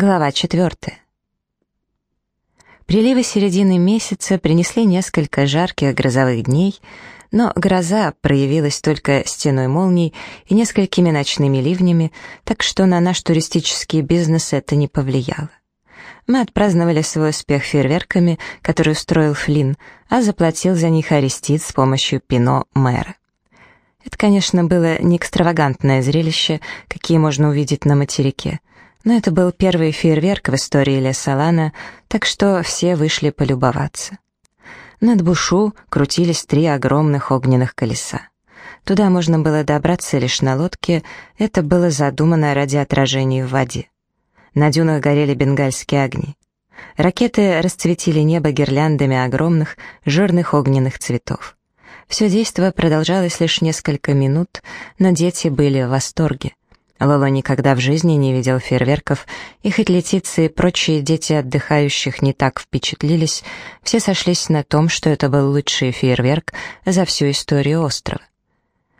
Глава четвертая. Приливы середины месяца принесли несколько жарких грозовых дней, но гроза проявилась только стеной молний и несколькими ночными ливнями, так что на наш туристический бизнес это не повлияло. Мы отпраздновали свой успех фейерверками, который устроил Флинн, а заплатил за них Арестит с помощью пино мэра. Это, конечно, было не экстравагантное зрелище, какие можно увидеть на материке, но это был первый фейерверк в истории Лесолана, так что все вышли полюбоваться. Над Бушу крутились три огромных огненных колеса. Туда можно было добраться лишь на лодке, это было задумано ради отражений в воде. На дюнах горели бенгальские огни. Ракеты расцветили небо гирляндами огромных, жирных огненных цветов. Все действо продолжалось лишь несколько минут, но дети были в восторге. Лоло никогда в жизни не видел фейерверков, и хоть летицы и прочие дети отдыхающих не так впечатлились, все сошлись на том, что это был лучший фейерверк за всю историю острова.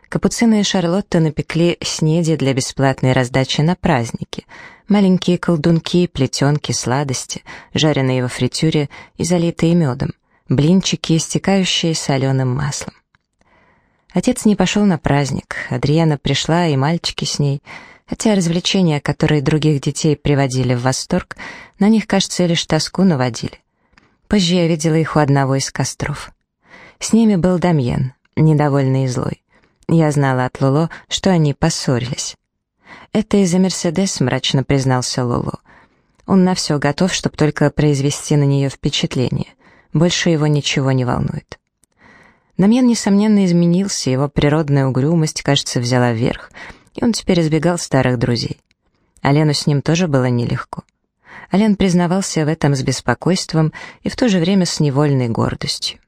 Капуцины и Шарлотта напекли снеди для бесплатной раздачи на праздники. Маленькие колдунки, плетенки, сладости, жареные во фритюре и залитые медом, блинчики, истекающие соленым маслом. Отец не пошел на праздник, Адриана пришла, и мальчики с ней, хотя развлечения, которые других детей приводили в восторг, на них, кажется, лишь тоску наводили. Позже я видела их у одного из костров. С ними был Дамьен, недовольный и злой. Я знала от Лоло, что они поссорились. «Это из-за Мерседес», — мрачно признался Лоло. Он на все готов, чтобы только произвести на нее впечатление. Больше его ничего не волнует. Дамьен, несомненно, изменился, его природная угрюмость, кажется, взяла верх, и он теперь избегал старых друзей. Алену с ним тоже было нелегко. Ален признавался в этом с беспокойством и в то же время с невольной гордостью.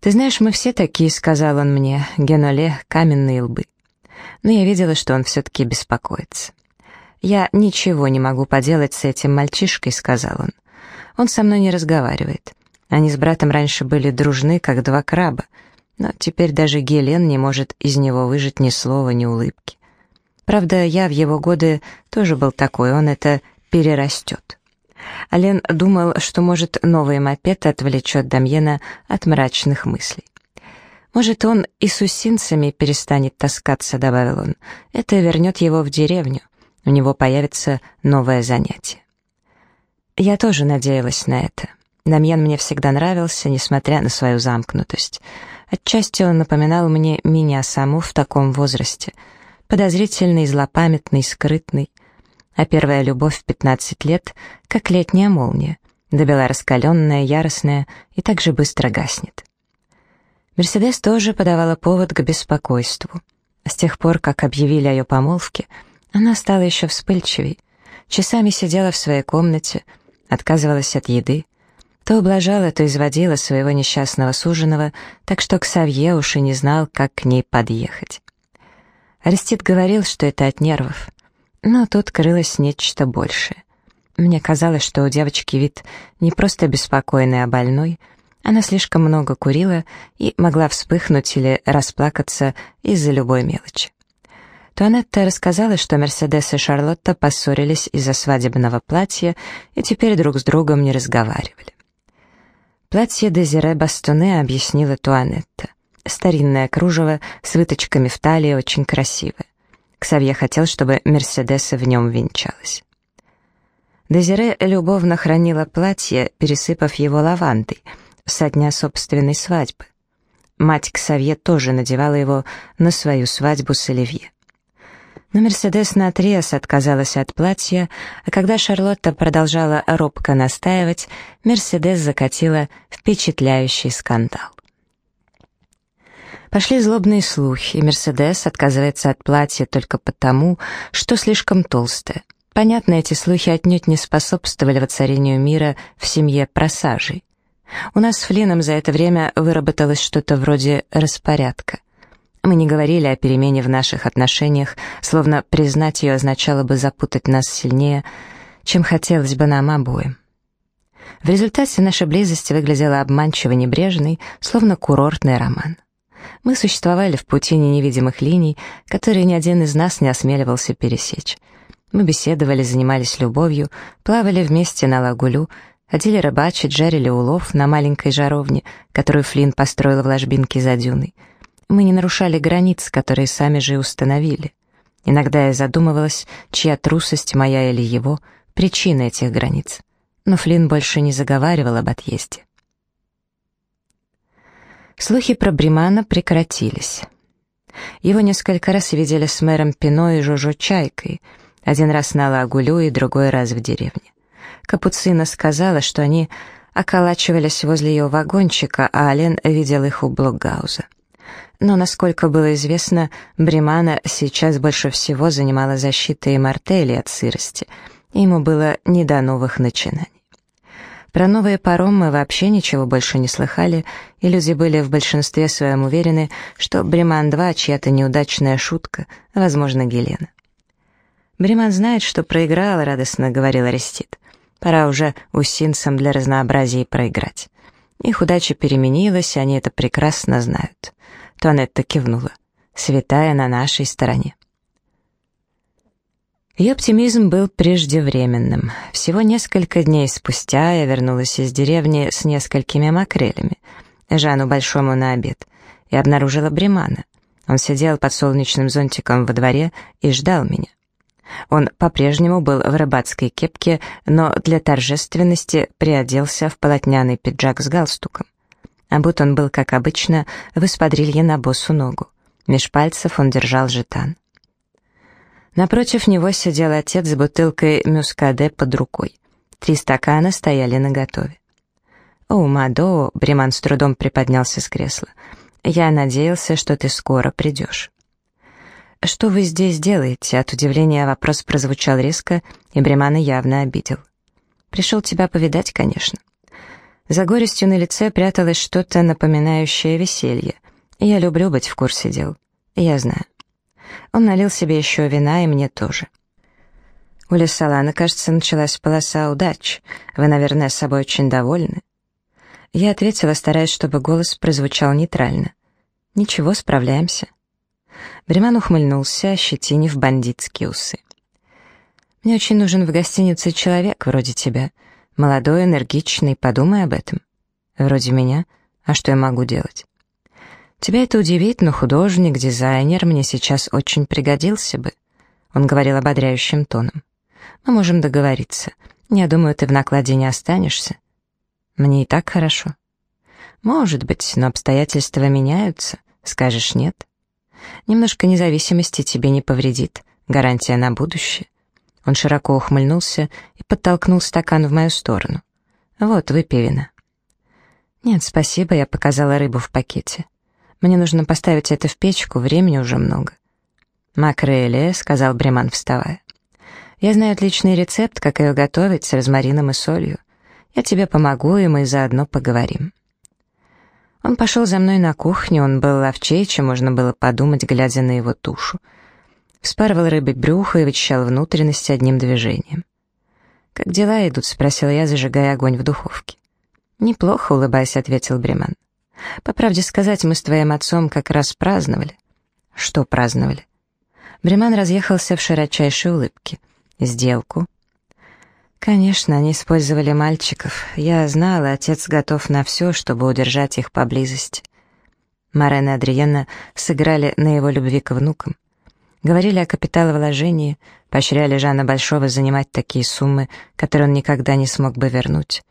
«Ты знаешь, мы все такие», — сказал он мне, — «Геноле, каменные лбы». Но я видела, что он все-таки беспокоится. «Я ничего не могу поделать с этим мальчишкой», — сказал он. «Он со мной не разговаривает. Они с братом раньше были дружны, как два краба, но теперь даже Гелен не может из него выжить ни слова, ни улыбки. Правда, я в его годы тоже был такой, он это перерастет». Ален думал, что, может, новый мопед отвлечет Дамьена от мрачных мыслей. «Может, он и с усинцами перестанет таскаться», — добавил он. «Это вернет его в деревню. У него появится новое занятие». Я тоже надеялась на это. Дамьен мне всегда нравился, несмотря на свою замкнутость. Отчасти он напоминал мне меня саму в таком возрасте. Подозрительный, злопамятный, скрытный а первая любовь в 15 лет, как летняя молния, добела раскаленная, яростная и так же быстро гаснет. Мерседес тоже подавала повод к беспокойству. С тех пор, как объявили о ее помолвке, она стала еще вспыльчивей. Часами сидела в своей комнате, отказывалась от еды, то ублажала, то изводила своего несчастного суженого, так что Ксавье уж и не знал, как к ней подъехать. Арестит говорил, что это от нервов. Но тут крылось нечто большее. Мне казалось, что у девочки вид не просто беспокойный, а больной. Она слишком много курила и могла вспыхнуть или расплакаться из-за любой мелочи. Туанетта рассказала, что Мерседес и Шарлотта поссорились из-за свадебного платья и теперь друг с другом не разговаривали. Платье Дезире Бастоне объяснила Туанетта. Старинное кружево с выточками в талии очень красивое. Ксавье хотел, чтобы Мерседеса в нем венчалась. Дезире любовно хранила платье, пересыпав его лавандой, со дня собственной свадьбы. Мать Ксавье тоже надевала его на свою свадьбу с Оливье. Но Мерседес наотрез отказалась от платья, а когда Шарлотта продолжала робко настаивать, Мерседес закатила впечатляющий скандал. Пошли злобные слухи, Мерседес отказывается от платья только потому, что слишком толстая. Понятно, эти слухи отнюдь не способствовали воцарению мира в семье просажей. У нас с Флином за это время выработалось что-то вроде распорядка. Мы не говорили о перемене в наших отношениях, словно признать ее означало бы запутать нас сильнее, чем хотелось бы нам обоим. В результате наша близость выглядела обманчиво небрежной, словно курортный роман. Мы существовали в путине невидимых линий, которые ни один из нас не осмеливался пересечь. Мы беседовали, занимались любовью, плавали вместе на лагулю, ходили рыбачить, жарили улов на маленькой жаровне, которую Флинн построил в ложбинке за дюной. Мы не нарушали границ, которые сами же и установили. Иногда я задумывалась, чья трусость, моя или его, причина этих границ. Но Флинн больше не заговаривал об отъезде. Слухи про Бримана прекратились. Его несколько раз видели с мэром Пино и Жожо Чайкой, один раз на Лагулю и другой раз в деревне. Капуцина сказала, что они околачивались возле ее вагончика, а Ален видел их у Блокгауза. Но, насколько было известно, Бримана сейчас больше всего занимала защитой мартели от сырости, и ему было не до новых начинаний. Про новые паромы вообще ничего больше не слыхали, и люди были в большинстве своем уверены, что Бреман-2 чья-то неудачная шутка, возможно, Гелена. «Бреман знает, что проиграл», — радостно говорил Арестит. «Пора уже усинцам для разнообразия проиграть. Их удача переменилась, они это прекрасно знают». Туанетта кивнула. «Святая на нашей стороне». Ее оптимизм был преждевременным. Всего несколько дней спустя я вернулась из деревни с несколькими макрелями, Жану Большому на обед, и обнаружила Бремана. Он сидел под солнечным зонтиком во дворе и ждал меня. Он по-прежнему был в рыбацкой кепке, но для торжественности приоделся в полотняный пиджак с галстуком. А будто он был, как обычно, в эспадрилье на босу ногу. Меж пальцев он держал жетан. Напротив него сидел отец с бутылкой мюскаде под рукой. Три стакана стояли наготове. «О, Мадо!» — Бреман с трудом приподнялся с кресла. «Я надеялся, что ты скоро придешь». «Что вы здесь делаете?» От удивления вопрос прозвучал резко, и Бремана явно обидел. «Пришел тебя повидать, конечно». За горестью на лице пряталось что-то напоминающее веселье. Я люблю быть в курсе дел. Я знаю. Он налил себе еще вина, и мне тоже. У Лесалана, кажется, началась полоса удач. Вы, наверное, собой очень довольны. Я ответила, стараясь, чтобы голос прозвучал нейтрально. «Ничего, справляемся». Бреман ухмыльнулся, ощетинив бандитские усы. «Мне очень нужен в гостинице человек вроде тебя. Молодой, энергичный, подумай об этом. Вроде меня. А что я могу делать?» Тебя это удивит, но художник, дизайнер мне сейчас очень пригодился бы. Он говорил ободряющим тоном. Мы можем договориться. Я думаю, ты в накладе не останешься. Мне и так хорошо. Может быть, но обстоятельства меняются. Скажешь нет. Немножко независимости тебе не повредит. Гарантия на будущее. Он широко ухмыльнулся и подтолкнул стакан в мою сторону. Вот, выпей вина. Нет, спасибо, я показала рыбу в пакете. Мне нужно поставить это в печку, времени уже много». «Макреле», — сказал Бреман, вставая. «Я знаю отличный рецепт, как ее готовить с розмарином и солью. Я тебе помогу, и мы заодно поговорим». Он пошел за мной на кухню, он был ловчей, чем можно было подумать, глядя на его тушу. Вспарывал рыбой брюхо и вычищал внутренности одним движением. «Как дела идут?» — спросила я, зажигая огонь в духовке. «Неплохо», — улыбаясь, ответил Бреман. По правде сказать, мы с твоим отцом как раз праздновали. Что праздновали? Бреман разъехался в широчайшей улыбке. Сделку. Конечно, они использовали мальчиков. Я знала, отец готов на все, чтобы удержать их поблизости. Марен и Адриена сыграли на его любви к внукам. Говорили о капиталовложении, поощряли Жана Большого занимать такие суммы, которые он никогда не смог бы вернуть.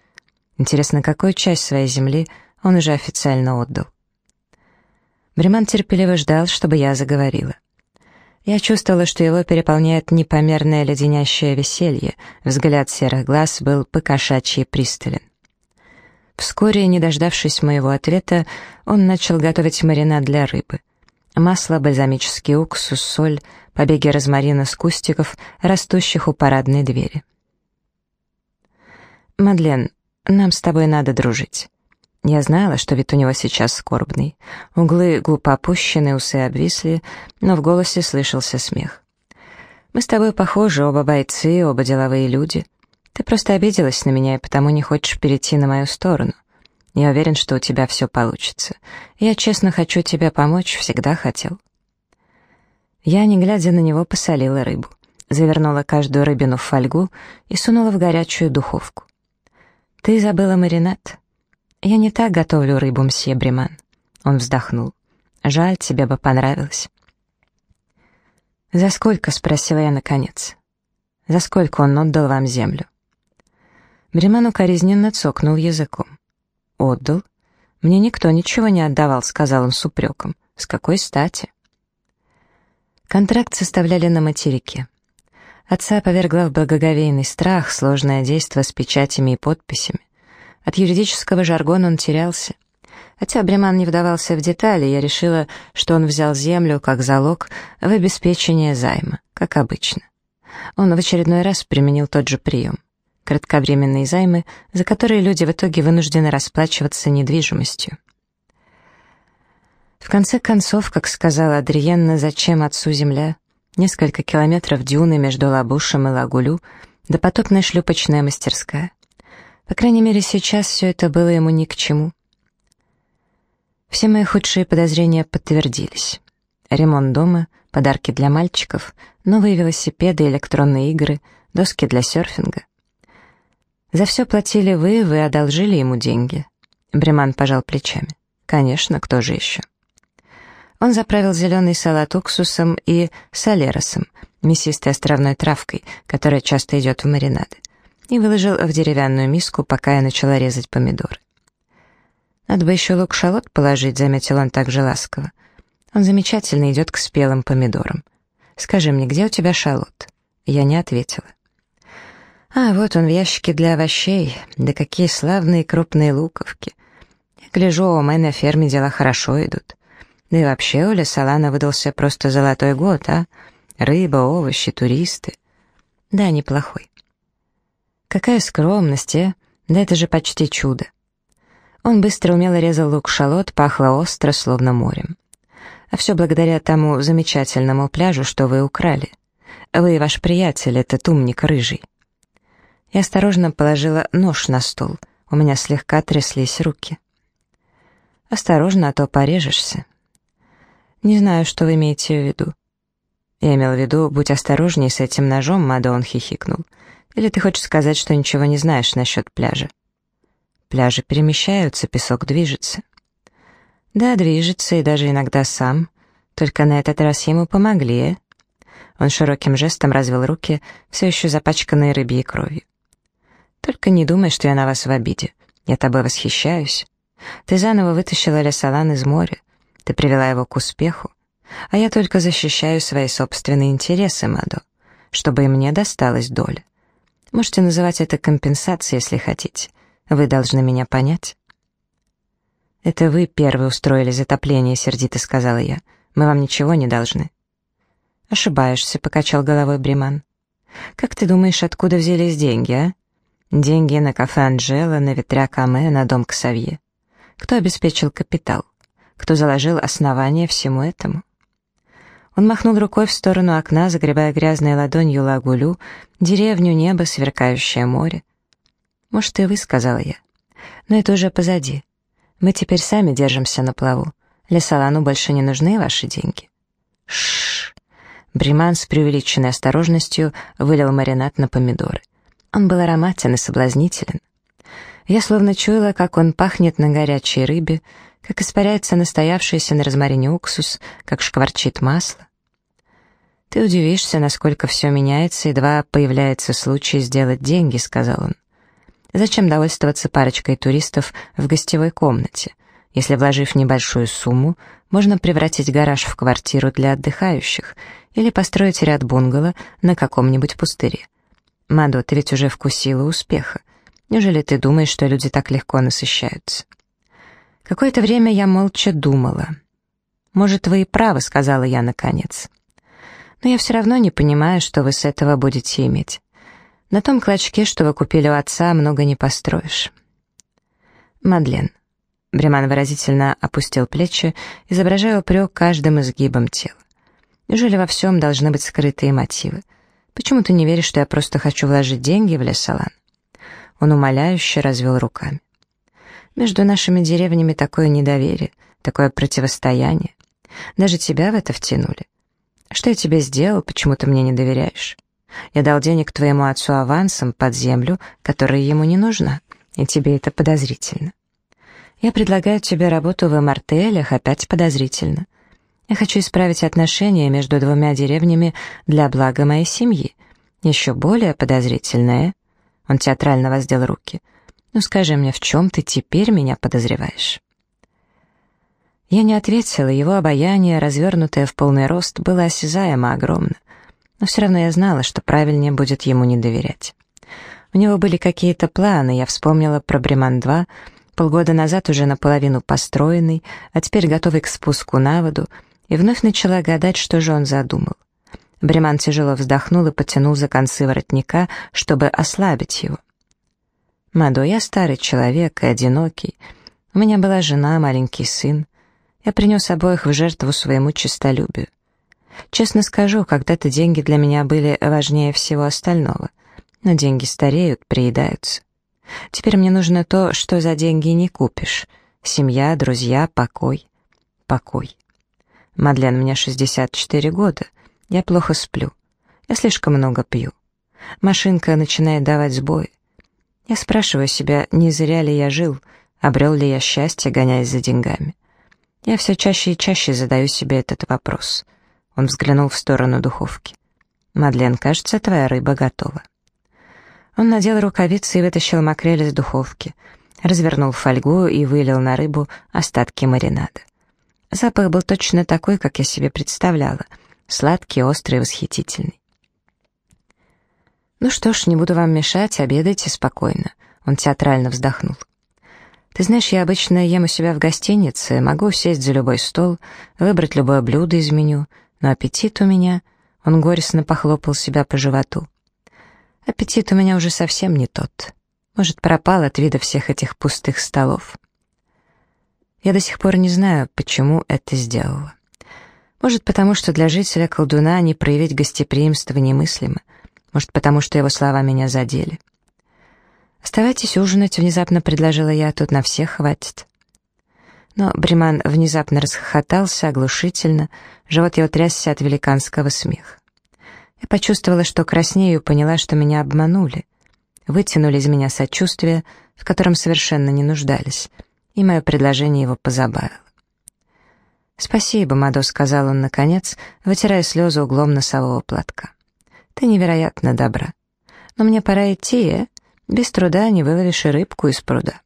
Интересно, какую часть своей земли он уже официально отдал. Бреман терпеливо ждал, чтобы я заговорила. Я чувствовала, что его переполняет непомерное леденящее веселье, взгляд серых глаз был покошачьи пристален. Вскоре, не дождавшись моего ответа, он начал готовить маринад для рыбы. Масло, бальзамический уксус, соль, побеги розмарина с кустиков, растущих у парадной двери. «Мадлен, нам с тобой надо дружить. Я знала, что вид у него сейчас скорбный. Углы губ опущены, усы обвисли, но в голосе слышался смех. «Мы с тобой похожи, оба бойцы, оба деловые люди. Ты просто обиделась на меня и потому не хочешь перейти на мою сторону. Я уверен, что у тебя все получится. Я честно хочу тебе помочь, всегда хотел». Я, не глядя на него, посолила рыбу. завернула каждую рыбину в фольгу и сунула в горячую духовку. «Ты забыла маринад?» «Я не так готовлю рыбу, мсье Бреман». Он вздохнул. «Жаль, тебе бы понравилось». «За сколько?» — спросила я наконец. «За сколько он отдал вам землю?» Бреман укоризненно цокнул языком. «Отдал? Мне никто ничего не отдавал», — сказал он с упреком. «С какой стати?» Контракт составляли на материке. Отца повергла в благоговейный страх сложное действо с печатями и подписями. От юридического жаргона он терялся. Хотя Бреман не вдавался в детали, я решила, что он взял землю как залог в обеспечение займа, как обычно. Он в очередной раз применил тот же прием. Кратковременные займы, за которые люди в итоге вынуждены расплачиваться недвижимостью. В конце концов, как сказала Адриенна, зачем отцу земля? Несколько километров дюны между Лабушем и Лагулю, допотопная шлюпочная мастерская. По крайней мере, сейчас все это было ему ни к чему. Все мои худшие подозрения подтвердились. Ремонт дома, подарки для мальчиков, новые велосипеды, электронные игры, доски для серфинга. За все платили вы, вы одолжили ему деньги. Бреман пожал плечами. Конечно, кто же еще? Он заправил зеленый салат уксусом и солеросом, мясистой островной травкой, которая часто идет в маринады, и выложил в деревянную миску, пока я начала резать помидоры. «Надо бы еще лук-шалот положить», — заметил он так же ласково. «Он замечательно идет к спелым помидорам. Скажи мне, где у тебя шалот?» Я не ответила. «А, вот он в ящике для овощей. Да какие славные крупные луковки. Я гляжу, у меня на ферме дела хорошо идут. Да и вообще у Лесолана выдался просто золотой год, а? Рыба, овощи, туристы. Да, неплохой. Какая скромность, а? Да это же почти чудо. Он быстро умело резал лук-шалот, пахло остро, словно морем. А все благодаря тому замечательному пляжу, что вы украли. Вы и ваш приятель, этот умник рыжий. Я осторожно положила нож на стол. У меня слегка тряслись руки. «Осторожно, а то порежешься». «Не знаю, что вы имеете в виду». «Я имел в виду, будь осторожней с этим ножом», — Мадон хихикнул. «Или ты хочешь сказать, что ничего не знаешь насчет пляжа?» Пляжи перемещаются, песок движется. Да, движется, и даже иногда сам. Только на этот раз ему помогли. Он широким жестом развел руки, все еще запачканные рыбьей кровью. Только не думай, что я на вас в обиде. Я тобой восхищаюсь. Ты заново вытащила Лесолан из моря. Ты привела его к успеху. А я только защищаю свои собственные интересы, Мадо, чтобы и мне досталась доля. Можете называть это компенсацией, если хотите. Вы должны меня понять». «Это вы первые устроили затопление», — сердито сказала я. «Мы вам ничего не должны». «Ошибаешься», — покачал головой Бриман. «Как ты думаешь, откуда взялись деньги, а? Деньги на кафе Анжела, на ветряк Аме, на дом Ксавье. Кто обеспечил капитал? Кто заложил основание всему этому?» Он махнул рукой в сторону окна, загребая грязной ладонью лагулю, деревню, небо, сверкающее море. «Может, и вы», — сказала я. «Но это уже позади. Мы теперь сами держимся на плаву. Лесолану больше не нужны ваши деньги». Шш. Бриман с преувеличенной осторожностью вылил маринад на помидоры. Он был ароматен и соблазнителен. Я словно чуяла, как он пахнет на горячей рыбе, как испаряется настоявшийся на розмарине уксус, как шкварчит масло. «Ты удивишься, насколько все меняется, едва появляется случай сделать деньги», — сказал он. Зачем довольствоваться парочкой туристов в гостевой комнате, если, вложив небольшую сумму, можно превратить гараж в квартиру для отдыхающих или построить ряд бунгало на каком-нибудь пустыре? Мадо, ты ведь уже вкусила успеха. Неужели ты думаешь, что люди так легко насыщаются? Какое-то время я молча думала. «Может, вы и правы», — сказала я наконец. «Но я все равно не понимаю, что вы с этого будете иметь. На том клочке, что вы купили у отца, много не построишь. Мадлен. Бреман выразительно опустил плечи, изображая упрек каждым изгибом тела. Неужели во всем должны быть скрытые мотивы? Почему ты не веришь, что я просто хочу вложить деньги в Лесолан? Он умоляюще развел руками. Между нашими деревнями такое недоверие, такое противостояние. Даже тебя в это втянули. Что я тебе сделал, почему ты мне не доверяешь? Я дал денег твоему отцу авансом под землю, которая ему не нужна, и тебе это подозрительно. Я предлагаю тебе работу в мартелях, опять подозрительно. Я хочу исправить отношения между двумя деревнями для блага моей семьи. Еще более подозрительное. Он театрально воздел руки. Ну скажи мне, в чем ты теперь меня подозреваешь? Я не ответила, его обаяние, развернутое в полный рост, было осязаемо огромно. Но все равно я знала, что правильнее будет ему не доверять. У него были какие-то планы, я вспомнила про Бреман-2, полгода назад уже наполовину построенный, а теперь готовый к спуску на воду, и вновь начала гадать, что же он задумал. Бреман тяжело вздохнул и потянул за концы воротника, чтобы ослабить его. «Мадо, я старый человек и одинокий. У меня была жена, маленький сын. Я принес обоих в жертву своему честолюбию. Честно скажу, когда-то деньги для меня были важнее всего остального. Но деньги стареют, приедаются. Теперь мне нужно то, что за деньги не купишь. Семья, друзья, покой. Покой. Мадлен, мне 64 года. Я плохо сплю. Я слишком много пью. Машинка начинает давать сбой. Я спрашиваю себя, не зря ли я жил, обрел ли я счастье, гоняясь за деньгами. Я все чаще и чаще задаю себе этот вопрос. Он взглянул в сторону духовки. «Мадлен, кажется, твоя рыба готова». Он надел рукавицы и вытащил макрель из духовки, развернул фольгу и вылил на рыбу остатки маринада. Запах был точно такой, как я себе представляла, сладкий, острый, восхитительный. «Ну что ж, не буду вам мешать, обедайте спокойно», — он театрально вздохнул. Ты знаешь, я обычно ем у себя в гостинице, могу сесть за любой стол, выбрать любое блюдо из меню, но аппетит у меня... Он горестно похлопал себя по животу. Аппетит у меня уже совсем не тот. Может, пропал от вида всех этих пустых столов. Я до сих пор не знаю, почему это сделала. Может, потому что для жителя колдуна не проявить гостеприимство немыслимо. Может, потому что его слова меня задели. «Оставайтесь ужинать», — внезапно предложила я, — «тут на всех хватит». Но Бриман внезапно расхохотался оглушительно, живот его трясся от великанского смеха. Я почувствовала, что краснею, поняла, что меня обманули. Вытянули из меня сочувствие, в котором совершенно не нуждались, и мое предложение его позабавило. «Спасибо, Мадо», — сказал он наконец, вытирая слезы углом носового платка. «Ты невероятно добра. Но мне пора идти, э? Без труда не выловишь и рыбку из пруда.